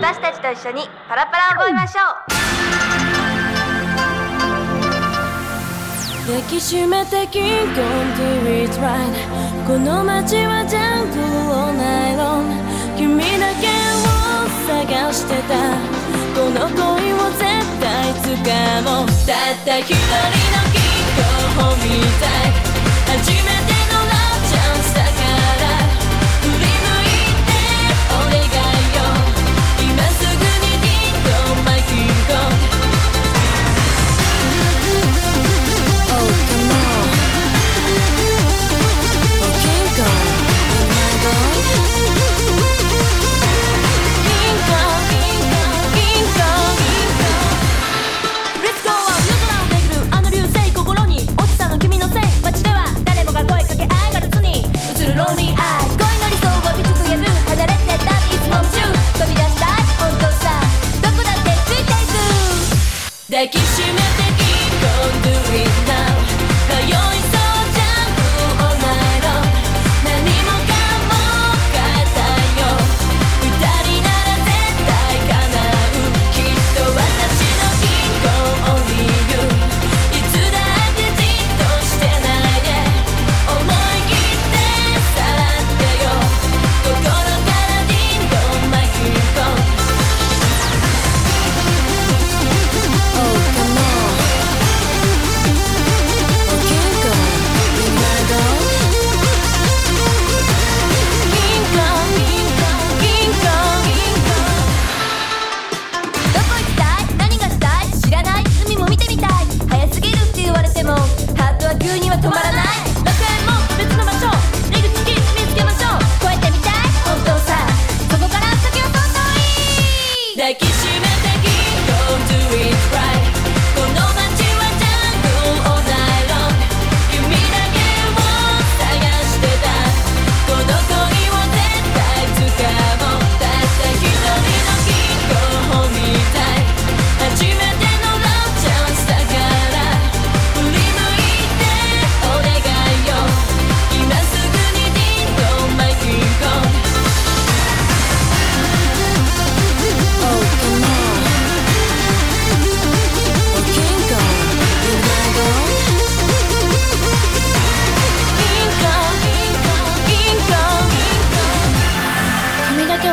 私たちと一緒にパラパラ覚えましょう。抱きしめて King Kong do it right この街はジャングルをナイロン。君だけを探してた。この恋を絶対掴もう。たった一人のキングを見たい。初めてい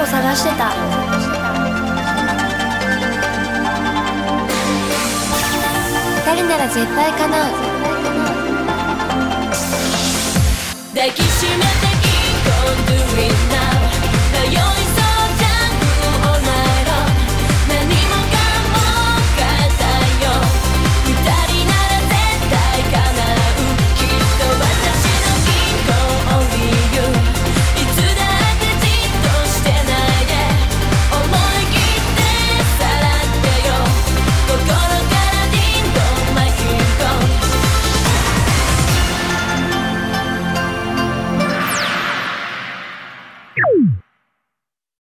を探してた。二人なら絶対叶う。抱きしめて